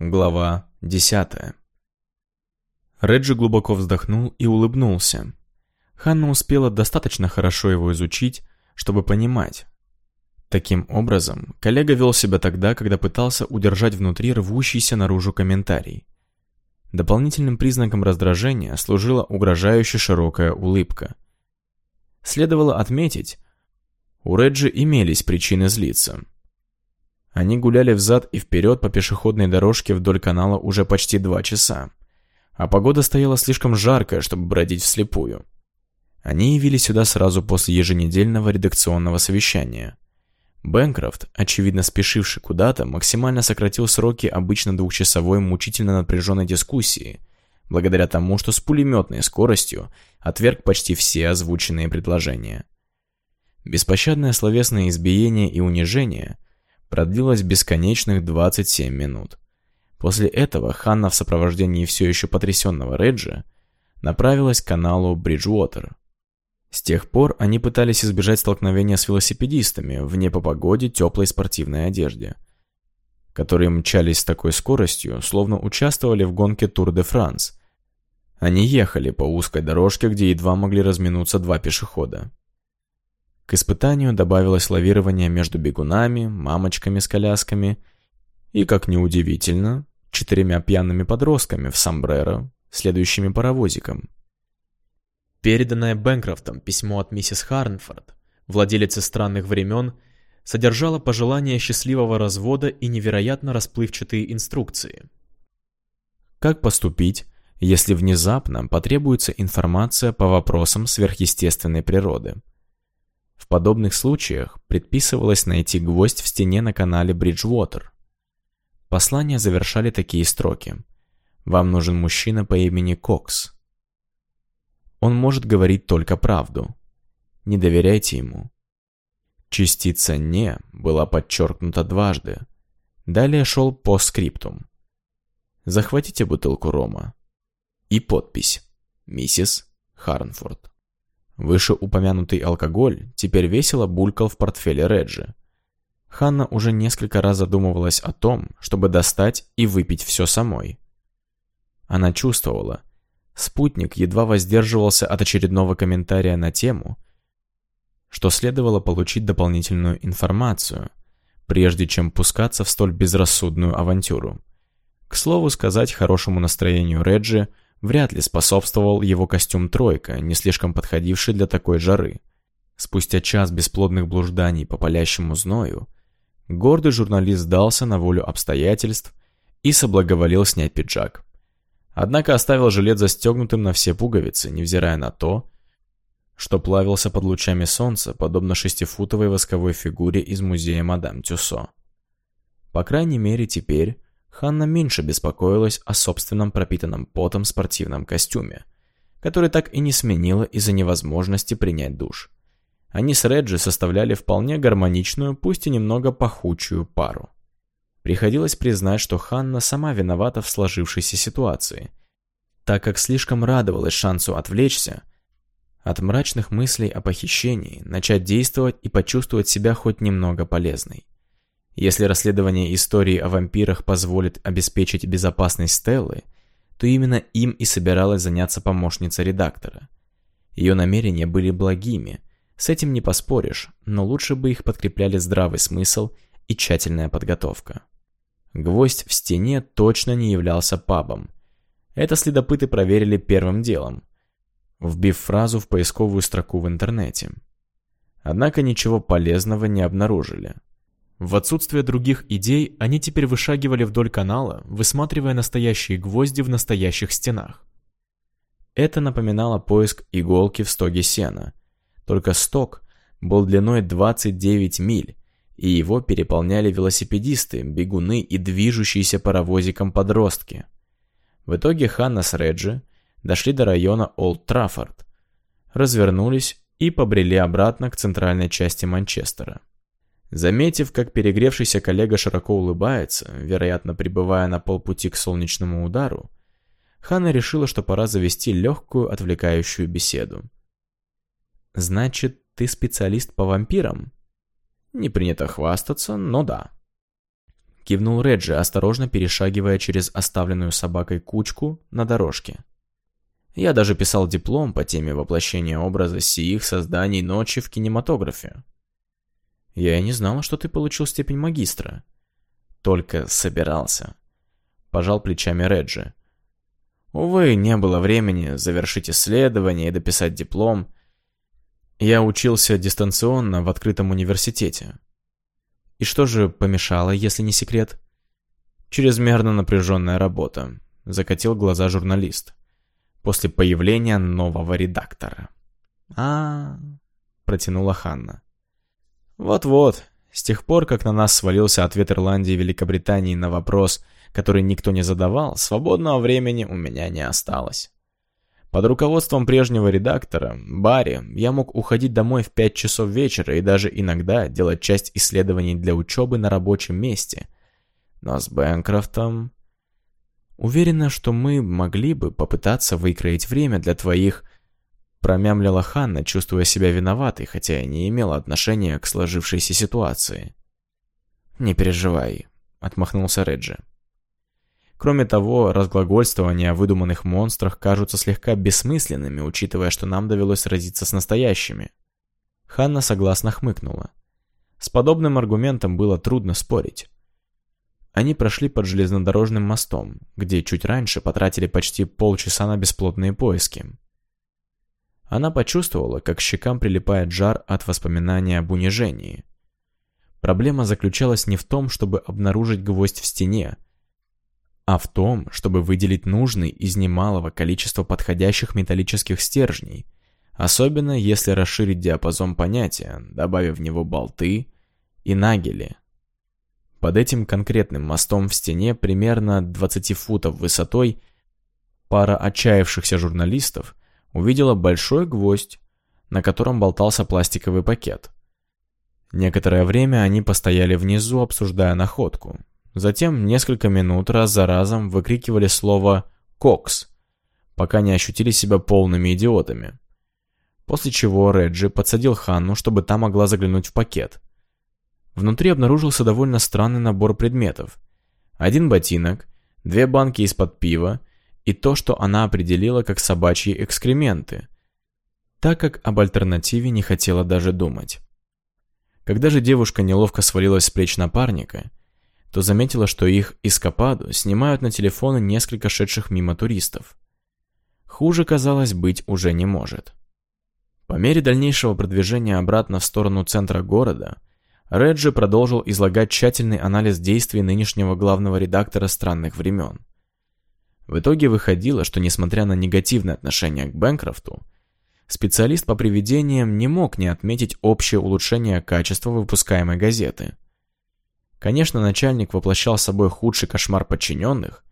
Глава 10 Реджи глубоко вздохнул и улыбнулся. Ханна успела достаточно хорошо его изучить, чтобы понимать. Таким образом, коллега вел себя тогда, когда пытался удержать внутри рвущийся наружу комментарий. Дополнительным признаком раздражения служила угрожающе широкая улыбка. Следовало отметить, у Реджи имелись причины злиться. Они гуляли взад и вперед по пешеходной дорожке вдоль канала уже почти два часа. А погода стояла слишком жаркая, чтобы бродить вслепую. Они явились сюда сразу после еженедельного редакционного совещания. Бэнкрофт, очевидно спешивший куда-то, максимально сократил сроки обычно двухчасовой мучительно напряженной дискуссии, благодаря тому, что с пулеметной скоростью отверг почти все озвученные предложения. Беспощадное словесное избиение и унижение – продлилась бесконечных 27 минут. После этого Ханна в сопровождении все еще потрясенного Реджи направилась к каналу Бриджуотер. С тех пор они пытались избежать столкновения с велосипедистами в не по теплой спортивной одежде, которые мчались с такой скоростью, словно участвовали в гонке Тур-де-Франс. Они ехали по узкой дорожке, где едва могли разминуться два пешехода. К испытанию добавилось лавирование между бегунами, мамочками с колясками и, как неудивительно, четырьмя пьяными подростками в сомбреро, следующими паровозиком. Переданное Бэнкрофтом письмо от миссис Харнфорд, владелицы странных времен, содержало пожелание счастливого развода и невероятно расплывчатые инструкции. Как поступить, если внезапно потребуется информация по вопросам сверхъестественной природы? В подобных случаях предписывалось найти гвоздь в стене на канале Бриджвотер. Послания завершали такие строки. «Вам нужен мужчина по имени Кокс. Он может говорить только правду. Не доверяйте ему». Частица «не» была подчеркнута дважды. Далее шел по скриптум. «Захватите бутылку рома». И подпись «Миссис Харнфорд». Вышеупомянутый алкоголь теперь весело булькал в портфеле Реджи. Ханна уже несколько раз задумывалась о том, чтобы достать и выпить все самой. Она чувствовала, спутник едва воздерживался от очередного комментария на тему, что следовало получить дополнительную информацию, прежде чем пускаться в столь безрассудную авантюру. К слову сказать, хорошему настроению Реджи – вряд ли способствовал его костюм «тройка», не слишком подходивший для такой жары. Спустя час бесплодных блужданий по палящему зною, гордый журналист сдался на волю обстоятельств и соблаговолил снять пиджак. Однако оставил жилет застегнутым на все пуговицы, невзирая на то, что плавился под лучами солнца, подобно шестифутовой восковой фигуре из музея мадам Тюссо. По крайней мере, теперь Ханна меньше беспокоилась о собственном пропитанном потом спортивном костюме, который так и не сменила из-за невозможности принять душ. Они с Реджи составляли вполне гармоничную, пусть и немного пахучую пару. Приходилось признать, что Ханна сама виновата в сложившейся ситуации, так как слишком радовалась шансу отвлечься от мрачных мыслей о похищении, начать действовать и почувствовать себя хоть немного полезной. Если расследование истории о вампирах позволит обеспечить безопасность Стеллы, то именно им и собиралась заняться помощница редактора. Ее намерения были благими, с этим не поспоришь, но лучше бы их подкрепляли здравый смысл и тщательная подготовка. Гвоздь в стене точно не являлся пабом. Это следопыты проверили первым делом, вбив фразу в поисковую строку в интернете. Однако ничего полезного не обнаружили. В отсутствие других идей, они теперь вышагивали вдоль канала, высматривая настоящие гвозди в настоящих стенах. Это напоминало поиск иголки в стоге сена. Только сток был длиной 29 миль, и его переполняли велосипедисты, бегуны и движущиеся паровозиком подростки. В итоге Ханна с Реджи дошли до района Олд Траффорд, развернулись и побрели обратно к центральной части Манчестера. Заметив, как перегревшийся коллега широко улыбается, вероятно, пребывая на полпути к солнечному удару, Ханна решила, что пора завести легкую отвлекающую беседу. «Значит, ты специалист по вампирам?» «Не принято хвастаться, но да». кивнул Реджи, осторожно перешагивая через оставленную собакой кучку на дорожке. Я даже писал диплом по теме воплощения образа сиих созданий ночи в кинематографе. Я и не знала, что ты получил степень магистра. Только собирался. Пожал плечами Реджи. Увы, не было времени завершить исследование и дописать диплом. Я учился дистанционно в открытом университете. И что же помешало, если не секрет? Чрезмерно напряженная работа. Закатил глаза журналист. После появления нового редактора. а, -а, -а протянула Ханна. Вот-вот, с тех пор, как на нас свалился ответ Ирландии и Великобритании на вопрос, который никто не задавал, свободного времени у меня не осталось. Под руководством прежнего редактора, Барри, я мог уходить домой в 5 часов вечера и даже иногда делать часть исследований для учебы на рабочем месте. Но с Бэнкрофтом... Уверена, что мы могли бы попытаться выкроить время для твоих Промямлила Ханна, чувствуя себя виноватой, хотя и не имела отношения к сложившейся ситуации. «Не переживай», — отмахнулся Реджи. Кроме того, разглагольствования о выдуманных монстрах кажутся слегка бессмысленными, учитывая, что нам довелось сразиться с настоящими. Ханна согласно хмыкнула. С подобным аргументом было трудно спорить. Они прошли под железнодорожным мостом, где чуть раньше потратили почти полчаса на бесплодные поиски. Она почувствовала, как щекам прилипает жар от воспоминания об унижении. Проблема заключалась не в том, чтобы обнаружить гвоздь в стене, а в том, чтобы выделить нужный из немалого количества подходящих металлических стержней, особенно если расширить диапазон понятия, добавив в него болты и нагели. Под этим конкретным мостом в стене примерно 20 футов высотой пара отчаявшихся журналистов увидела большой гвоздь, на котором болтался пластиковый пакет. Некоторое время они постояли внизу, обсуждая находку. Затем несколько минут раз за разом выкрикивали слово «кокс», пока не ощутили себя полными идиотами. После чего Реджи подсадил Ханну, чтобы та могла заглянуть в пакет. Внутри обнаружился довольно странный набор предметов. Один ботинок, две банки из-под пива и то, что она определила как собачьи экскременты, так как об альтернативе не хотела даже думать. Когда же девушка неловко свалилась с плеч напарника, то заметила, что их эскападу снимают на телефоны несколько шедших мимо туристов. Хуже, казалось, быть уже не может. По мере дальнейшего продвижения обратно в сторону центра города, Реджи продолжил излагать тщательный анализ действий нынешнего главного редактора «Странных времен». В итоге выходило, что несмотря на негативное отношение к Бэнкрофту, специалист по привидениям не мог не отметить общее улучшение качества выпускаемой газеты. Конечно, начальник воплощал собой худший кошмар подчиненных,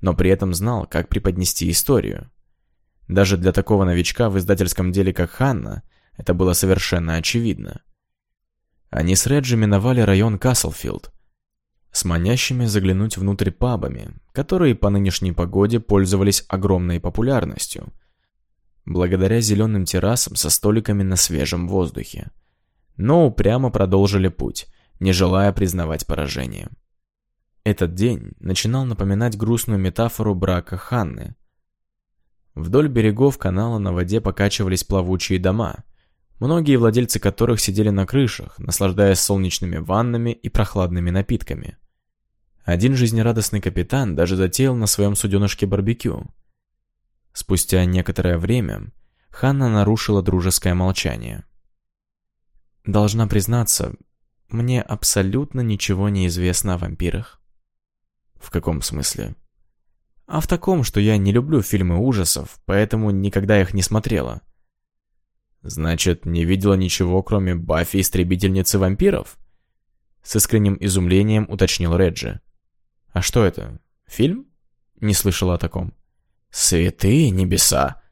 но при этом знал, как преподнести историю. Даже для такого новичка в издательском деле, как Ханна, это было совершенно очевидно. Они с Реджи миновали район Каслфилд, с манящими заглянуть внутрь пабами, которые по нынешней погоде пользовались огромной популярностью, благодаря зеленым террасам со столиками на свежем воздухе. Но упрямо продолжили путь, не желая признавать поражение. Этот день начинал напоминать грустную метафору брака Ханны. Вдоль берегов канала на воде покачивались плавучие дома, многие владельцы которых сидели на крышах, наслаждаясь солнечными ваннами и прохладными напитками. Один жизнерадостный капитан даже затеял на своем суденышке барбекю. Спустя некоторое время Ханна нарушила дружеское молчание. «Должна признаться, мне абсолютно ничего не известно о вампирах». «В каком смысле?» «А в таком, что я не люблю фильмы ужасов, поэтому никогда их не смотрела». «Значит, не видела ничего, кроме Баффи Истребительницы вампиров?» С искренним изумлением уточнил Реджи. «А что это? Фильм?» Не слышала о таком. «Святые небеса!»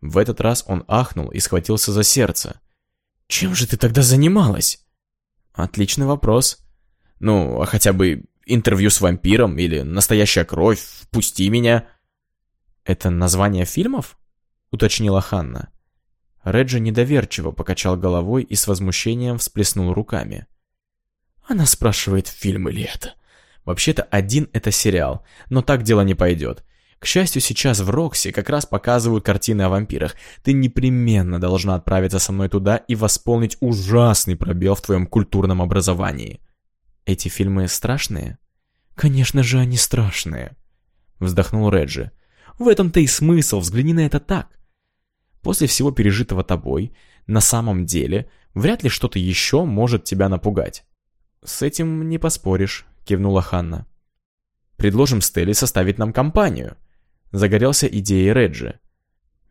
В этот раз он ахнул и схватился за сердце. «Чем же ты тогда занималась?» «Отличный вопрос. Ну, а хотя бы интервью с вампиром или настоящая кровь, впусти меня». «Это название фильмов?» — уточнила Ханна. Реджи недоверчиво покачал головой и с возмущением всплеснул руками. «Она спрашивает, фильм или это. Вообще-то один это сериал, но так дело не пойдет. К счастью, сейчас в Рокси как раз показывают картины о вампирах. Ты непременно должна отправиться со мной туда и восполнить ужасный пробел в твоем культурном образовании. Эти фильмы страшные? Конечно же, они страшные. Вздохнул Реджи. В этом-то и смысл, взгляни на это так. После всего пережитого тобой, на самом деле, вряд ли что-то еще может тебя напугать. С этим не поспоришь, кивнула Ханна. Предложим Стелле составить нам компанию. Загорелся идеей Реджи.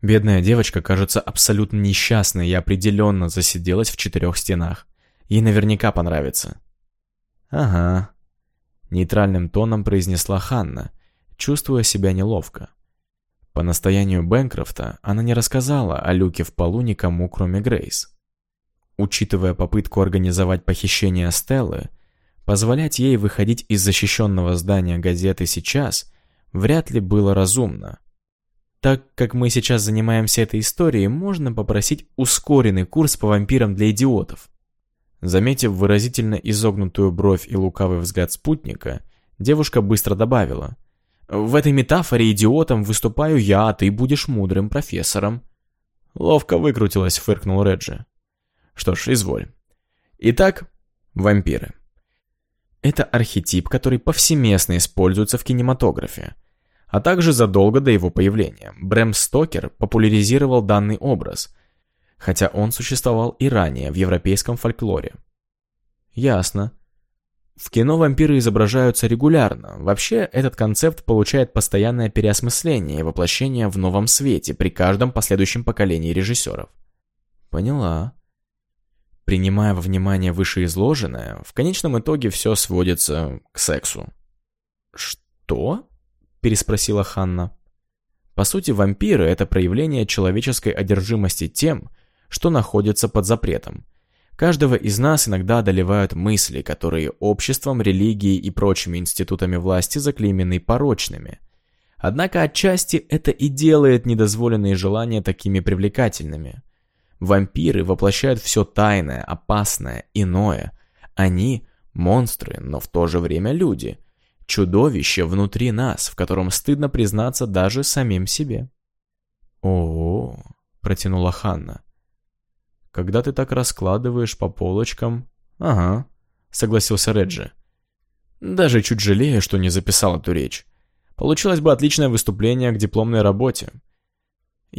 Бедная девочка кажется абсолютно несчастной и определенно засиделась в четырех стенах. Ей наверняка понравится. «Ага», — нейтральным тоном произнесла Ханна, чувствуя себя неловко. По настоянию Бэнкрофта она не рассказала о люке в полу никому, кроме Грейс. Учитывая попытку организовать похищение Стеллы, позволять ей выходить из защищенного здания газеты сейчас вряд ли было разумно. Так как мы сейчас занимаемся этой историей, можно попросить ускоренный курс по вампирам для идиотов. Заметив выразительно изогнутую бровь и лукавый взгляд спутника, девушка быстро добавила. «В этой метафоре идиотом выступаю я, а ты будешь мудрым профессором». Ловко выкрутилась, фыркнул Реджи. Что ж, изволь. Итак, вампиры. Это архетип, который повсеместно используется в кинематографе, а также задолго до его появления. Брэм Стокер популяризировал данный образ, хотя он существовал и ранее в европейском фольклоре. Ясно. В кино вампиры изображаются регулярно. Вообще, этот концепт получает постоянное переосмысление и воплощение в новом свете при каждом последующем поколении режиссеров. Поняла. Принимая во внимание вышеизложенное, в конечном итоге все сводится к сексу. «Что?» – переспросила Ханна. По сути, вампиры – это проявление человеческой одержимости тем, что находится под запретом. Каждого из нас иногда одолевают мысли, которые обществом, религией и прочими институтами власти заклеймены порочными. Однако отчасти это и делает недозволенные желания такими привлекательными – Вампиры воплощают все тайное, опасное, иное. Они – монстры, но в то же время люди. Чудовище внутри нас, в котором стыдно признаться даже самим себе. «О-о-о», протянула Ханна. «Когда ты так раскладываешь по полочкам...» «Ага», — согласился Реджи. «Даже чуть жалею, что не записал эту речь. Получилось бы отличное выступление к дипломной работе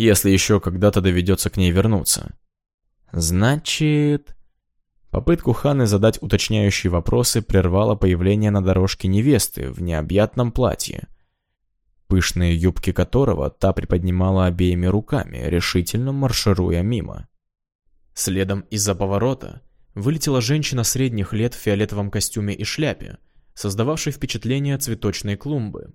если еще когда-то доведется к ней вернуться. Значит... Попытку Ханы задать уточняющие вопросы прервало появление на дорожке невесты в необъятном платье, пышные юбки которого та приподнимала обеими руками, решительно маршируя мимо. Следом из-за поворота вылетела женщина средних лет в фиолетовом костюме и шляпе, создававшей впечатление цветочной клумбы.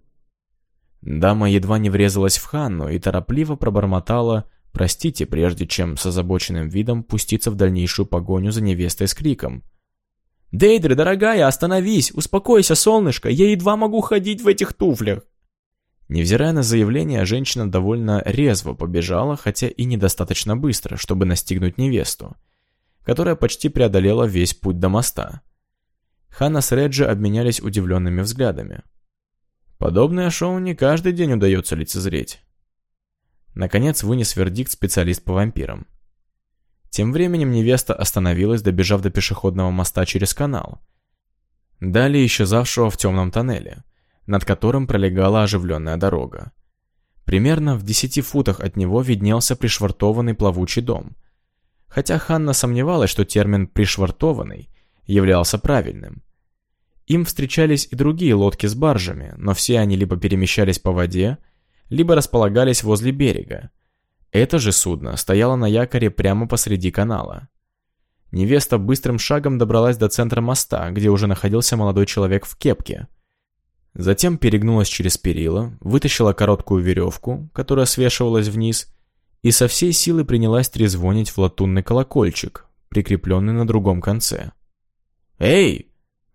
Дама едва не врезалась в Ханну и торопливо пробормотала «Простите», прежде чем с озабоченным видом пуститься в дальнейшую погоню за невестой с криком. «Дейдре, дорогая, остановись! Успокойся, солнышко! Я едва могу ходить в этих туфлях!» Невзирая на заявление, женщина довольно резво побежала, хотя и недостаточно быстро, чтобы настигнуть невесту, которая почти преодолела весь путь до моста. Ханна с Реджи обменялись удивленными взглядами. Подобное шоу не каждый день удается лицезреть. Наконец вынес вердикт специалист по вампирам. Тем временем невеста остановилась, добежав до пешеходного моста через канал. Далее исчезавшего в темном тоннеле, над которым пролегала оживленная дорога. Примерно в десяти футах от него виднелся пришвартованный плавучий дом. Хотя Ханна сомневалась, что термин «пришвартованный» являлся правильным. Им встречались и другие лодки с баржами, но все они либо перемещались по воде, либо располагались возле берега. Это же судно стояло на якоре прямо посреди канала. Невеста быстрым шагом добралась до центра моста, где уже находился молодой человек в кепке. Затем перегнулась через перила, вытащила короткую веревку, которая свешивалась вниз, и со всей силы принялась трезвонить в латунный колокольчик, прикрепленный на другом конце. «Эй!»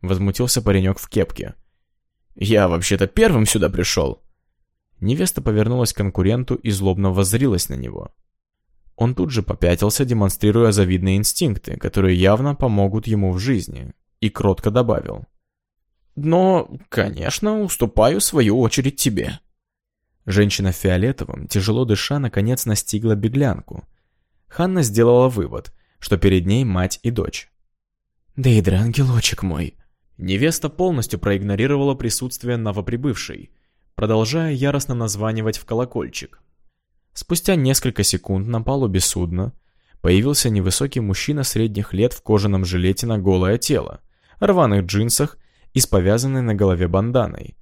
Возмутился паренек в кепке. «Я вообще-то первым сюда пришел!» Невеста повернулась к конкуренту и злобно воззрилась на него. Он тут же попятился, демонстрируя завидные инстинкты, которые явно помогут ему в жизни, и кротко добавил. но, конечно, уступаю свою очередь тебе». Женщина в фиолетовом, тяжело дыша, наконец настигла беглянку. Ханна сделала вывод, что перед ней мать и дочь. «Дейдра, ангелочек мой!» Невеста полностью проигнорировала присутствие новоприбывшей, продолжая яростно названивать в колокольчик. Спустя несколько секунд на палубе судна появился невысокий мужчина средних лет в кожаном жилете на голое тело, рваных джинсах и с повязанной на голове банданой.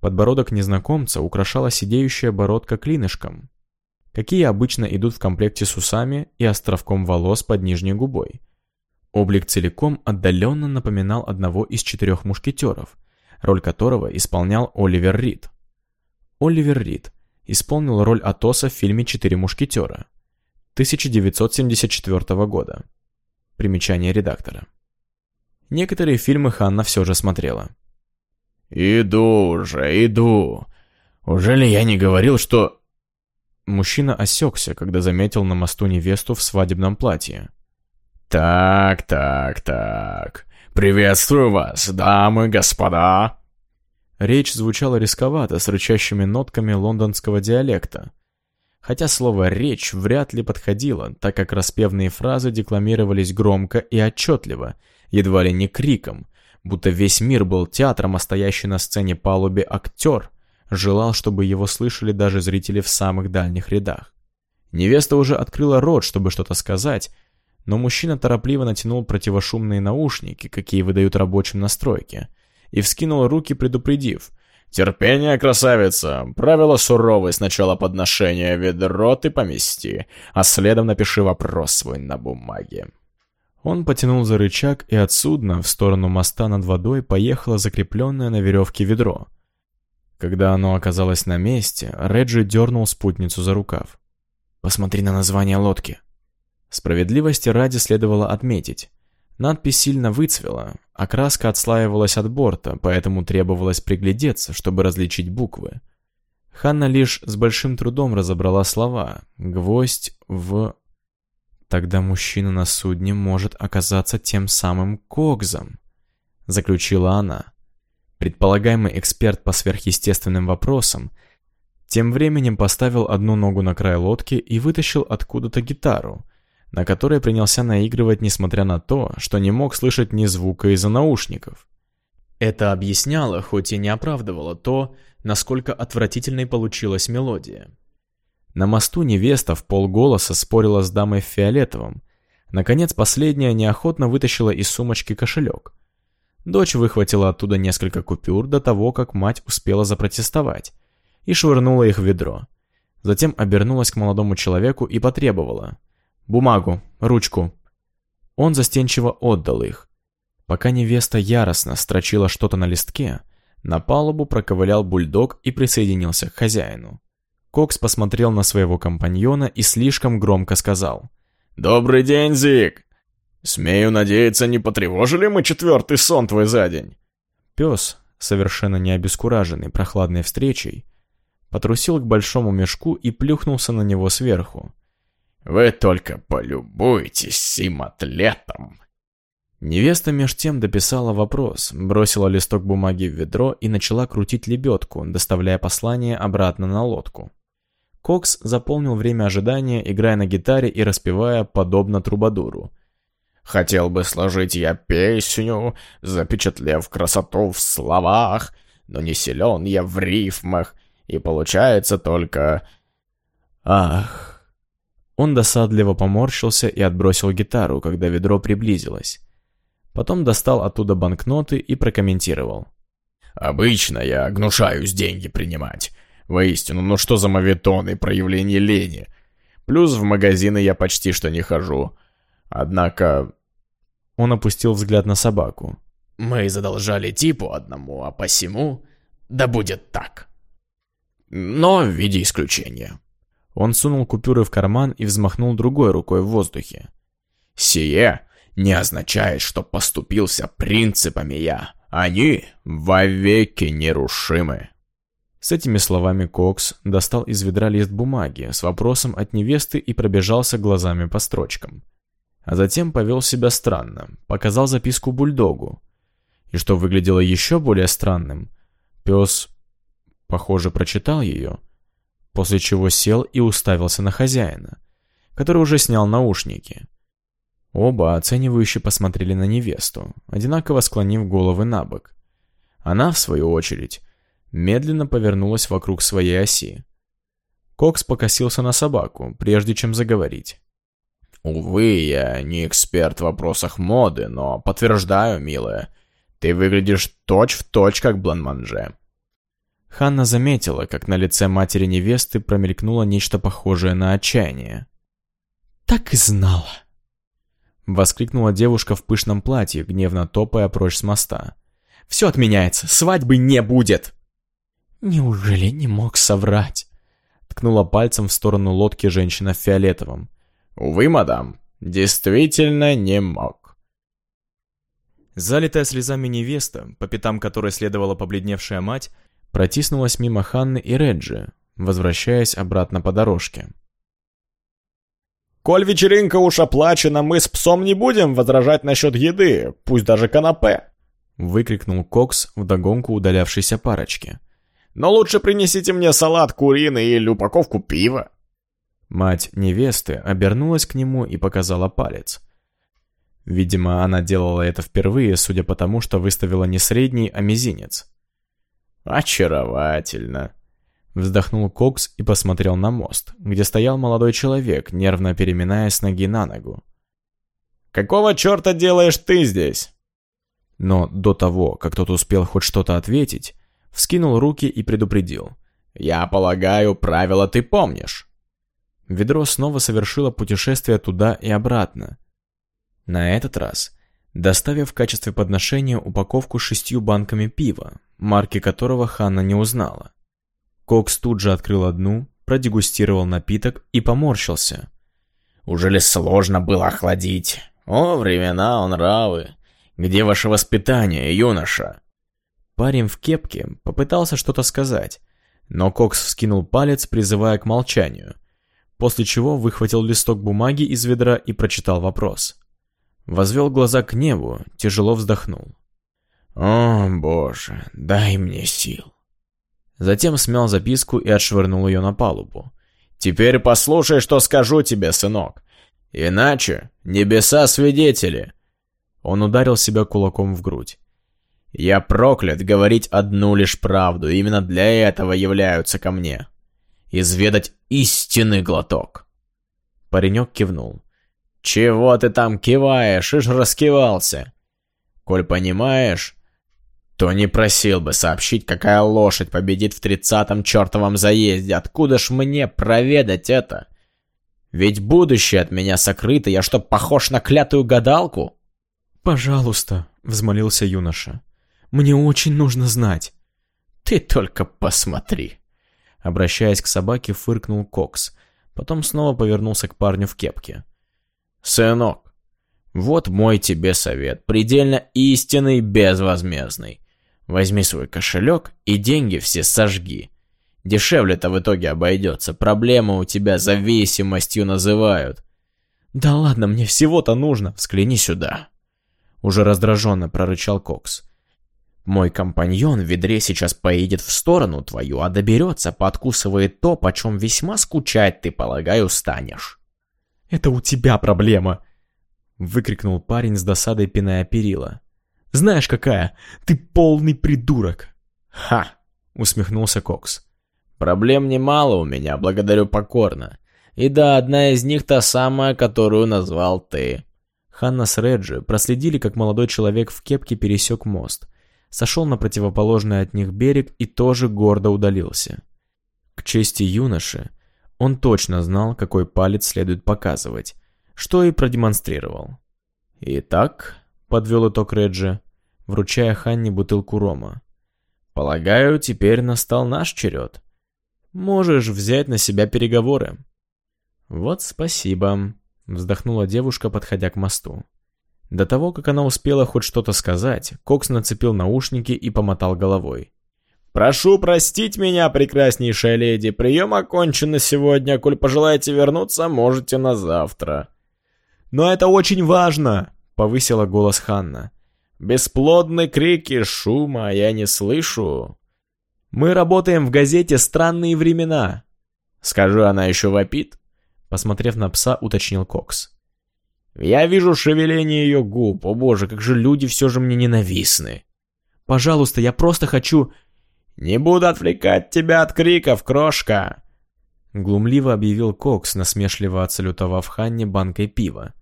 Подбородок незнакомца украшала сидеющая бородка клинышком, какие обычно идут в комплекте с усами и островком волос под нижней губой. Облик целиком отдаленно напоминал одного из четырех мушкетеров, роль которого исполнял Оливер Рид. Оливер Рид исполнил роль Атоса в фильме «Четыре мушкетера» 1974 года. Примечание редактора. Некоторые фильмы Ханна все же смотрела. «Иду уже, иду. Уже ли я не говорил, что...» Мужчина осекся, когда заметил на мосту невесту в свадебном платье. «Так, так, так. Приветствую вас, дамы, господа!» Речь звучала рисковато, с рычащими нотками лондонского диалекта. Хотя слово «речь» вряд ли подходило, так как распевные фразы декламировались громко и отчетливо, едва ли не криком, будто весь мир был театром, а стоящий на сцене палубе актер желал, чтобы его слышали даже зрители в самых дальних рядах. Невеста уже открыла рот, чтобы что-то сказать, но мужчина торопливо натянул противошумные наушники, какие выдают рабочим на стройке, и вскинул руки, предупредив. «Терпение, красавица! Правило суровое, сначала подношение ведро ты помести, а следом напиши вопрос свой на бумаге». Он потянул за рычаг, и от судна в сторону моста над водой поехало закрепленное на веревке ведро. Когда оно оказалось на месте, Реджи дернул спутницу за рукав. «Посмотри на название лодки». Справедливости ради следовало отметить. Надпись сильно выцвела, а краска отслаивалась от борта, поэтому требовалось приглядеться, чтобы различить буквы. Ханна лишь с большим трудом разобрала слова «гвоздь в Тогда мужчина на судне может оказаться тем самым Когзом, заключила она. Предполагаемый эксперт по сверхъестественным вопросам тем временем поставил одну ногу на край лодки и вытащил откуда-то гитару, на которой принялся наигрывать, несмотря на то, что не мог слышать ни звука из-за наушников. Это объясняло, хоть и не оправдывало то, насколько отвратительной получилась мелодия. На мосту невеста в полголоса спорила с дамой в фиолетовом. Наконец, последняя неохотно вытащила из сумочки кошелек. Дочь выхватила оттуда несколько купюр до того, как мать успела запротестовать, и швырнула их в ведро. Затем обернулась к молодому человеку и потребовала. «Бумагу, ручку». Он застенчиво отдал их. Пока невеста яростно строчила что-то на листке, на палубу проковылял бульдог и присоединился к хозяину. Кокс посмотрел на своего компаньона и слишком громко сказал. «Добрый день, Зик! Смею надеяться, не потревожили мы четвертый сон твой за день?» Пес, совершенно не обескураженный прохладной встречей, потрусил к большому мешку и плюхнулся на него сверху. «Вы только полюбуйтесь сим атлетом!» Невеста меж тем дописала вопрос, бросила листок бумаги в ведро и начала крутить лебедку, доставляя послание обратно на лодку. Кокс заполнил время ожидания, играя на гитаре и распевая подобно трубадуру. «Хотел бы сложить я песню, запечатлев красоту в словах, но не силен я в рифмах, и получается только... Ах!» Он досадливо поморщился и отбросил гитару, когда ведро приблизилось. Потом достал оттуда банкноты и прокомментировал. «Обычно я гнушаюсь деньги принимать. Воистину, ну что за мавитон и проявление лени? Плюс в магазины я почти что не хожу. Однако...» Он опустил взгляд на собаку. «Мы задолжали типу одному, а посему... Да будет так. Но в виде исключения». Он сунул купюры в карман и взмахнул другой рукой в воздухе. «Сие не означает, что поступился принципами я. Они вовеки нерушимы». С этими словами Кокс достал из ведра лист бумаги с вопросом от невесты и пробежался глазами по строчкам. А затем повел себя странно, показал записку бульдогу. И что выглядело еще более странным, пес, похоже, прочитал ее, после чего сел и уставился на хозяина, который уже снял наушники. Оба оценивающе посмотрели на невесту, одинаково склонив головы на бок. Она, в свою очередь, медленно повернулась вокруг своей оси. Кокс покосился на собаку, прежде чем заговорить. «Увы, я не эксперт в вопросах моды, но подтверждаю, милая, ты выглядишь точь-в-точь, точь, как Бланманже». Ханна заметила, как на лице матери невесты промелькнуло нечто похожее на отчаяние. «Так и знала!» Воскликнула девушка в пышном платье, гневно топая прочь с моста. «Все отменяется, свадьбы не будет!» «Неужели не мог соврать?» Ткнула пальцем в сторону лодки женщина в фиолетовом. «Увы, мадам, действительно не мог». Залитая слезами невеста, по пятам которой следовала побледневшая мать, протиснулась мимо Ханны и Реджи, возвращаясь обратно по дорожке. «Коль вечеринка уж оплачена, мы с псом не будем возражать насчет еды, пусть даже канапе!» выкрикнул Кокс вдогонку удалявшейся парочки. «Но лучше принесите мне салат куриный или упаковку пива!» Мать невесты обернулась к нему и показала палец. Видимо, она делала это впервые, судя по тому, что выставила не средний, а мизинец. «Очаровательно!» Вздохнул Кокс и посмотрел на мост, где стоял молодой человек, нервно переминаясь с ноги на ногу. «Какого черта делаешь ты здесь?» Но до того, как тот успел хоть что-то ответить, вскинул руки и предупредил. «Я полагаю, правила ты помнишь». Ведро снова совершило путешествие туда и обратно. На этот раз, доставив в качестве подношения упаковку с шестью банками пива, марки которого Ханна не узнала. Кокс тут же открыл одну, продегустировал напиток и поморщился. «Уже ли сложно было охладить? О, времена, он нравы! Где ваше воспитание, юноша?» Парень в кепке попытался что-то сказать, но Кокс вскинул палец, призывая к молчанию, после чего выхватил листок бумаги из ведра и прочитал вопрос. Возвел глаза к небу, тяжело вздохнул. «О, боже, дай мне сил!» Затем смял записку и отшвырнул ее на палубу. «Теперь послушай, что скажу тебе, сынок. Иначе небеса свидетели!» Он ударил себя кулаком в грудь. «Я проклят говорить одну лишь правду, именно для этого являются ко мне. Изведать истинный глоток!» Паренек кивнул. «Чего ты там киваешь, ишь раскивался? Коль понимаешь, то не просил бы сообщить, какая лошадь победит в тридцатом чертовом заезде. Откуда ж мне проведать это? Ведь будущее от меня сокрыто, я что, похож на клятую гадалку? «Пожалуйста», — взмолился юноша, — «мне очень нужно знать». «Ты только посмотри», — обращаясь к собаке, фыркнул Кокс, потом снова повернулся к парню в кепке. «Сынок, вот мой тебе совет, предельно истинный, безвозмездный. Возьми свой кошелек и деньги все сожги. Дешевле-то в итоге обойдется. Проблемы у тебя зависимостью называют. Да ладно, мне всего-то нужно. Взгляни сюда. Уже раздраженно прорычал Кокс. Мой компаньон в ведре сейчас поедет в сторону твою, а доберется, подкусывает то, почем весьма скучать ты, полагаю, станешь. Это у тебя проблема! Выкрикнул парень с досадой, пиная перила. Знаешь какая? Ты полный придурок!» «Ха!» — усмехнулся Кокс. «Проблем немало у меня, благодарю покорно. И да, одна из них та самая, которую назвал ты». Ханна с Реджи проследили, как молодой человек в кепке пересек мост, сошел на противоположный от них берег и тоже гордо удалился. К чести юноши, он точно знал, какой палец следует показывать, что и продемонстрировал. «Итак», подвел итог Реджи, вручая Ханне бутылку рома. «Полагаю, теперь настал наш черед. Можешь взять на себя переговоры». «Вот спасибо», — вздохнула девушка, подходя к мосту. До того, как она успела хоть что-то сказать, Кокс нацепил наушники и помотал головой. «Прошу простить меня, прекраснейшая леди, прием окончен на сегодня, коль пожелаете вернуться, можете на завтра». «Но это очень важно!» повысила голос Ханна. Бесплодные крики, шума я не слышу. Мы работаем в газете «Странные времена». Скажу, она еще вопит? Посмотрев на пса, уточнил Кокс. Я вижу шевеление ее губ. О боже, как же люди все же мне ненавистны. Пожалуйста, я просто хочу... Не буду отвлекать тебя от криков, крошка. Глумливо объявил Кокс, насмешливо отсалютовав Ханне банкой пива.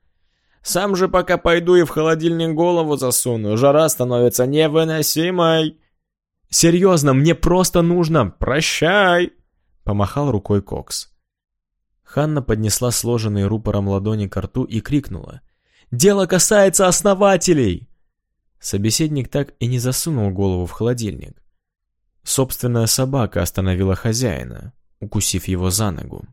Сам же пока пойду и в холодильник голову засуну, жара становится невыносимой. Серьезно, мне просто нужно... Прощай! Помахал рукой Кокс. Ханна поднесла сложенные рупором ладони к рту и крикнула. «Дело касается основателей!» Собеседник так и не засунул голову в холодильник. Собственная собака остановила хозяина, укусив его за ногу.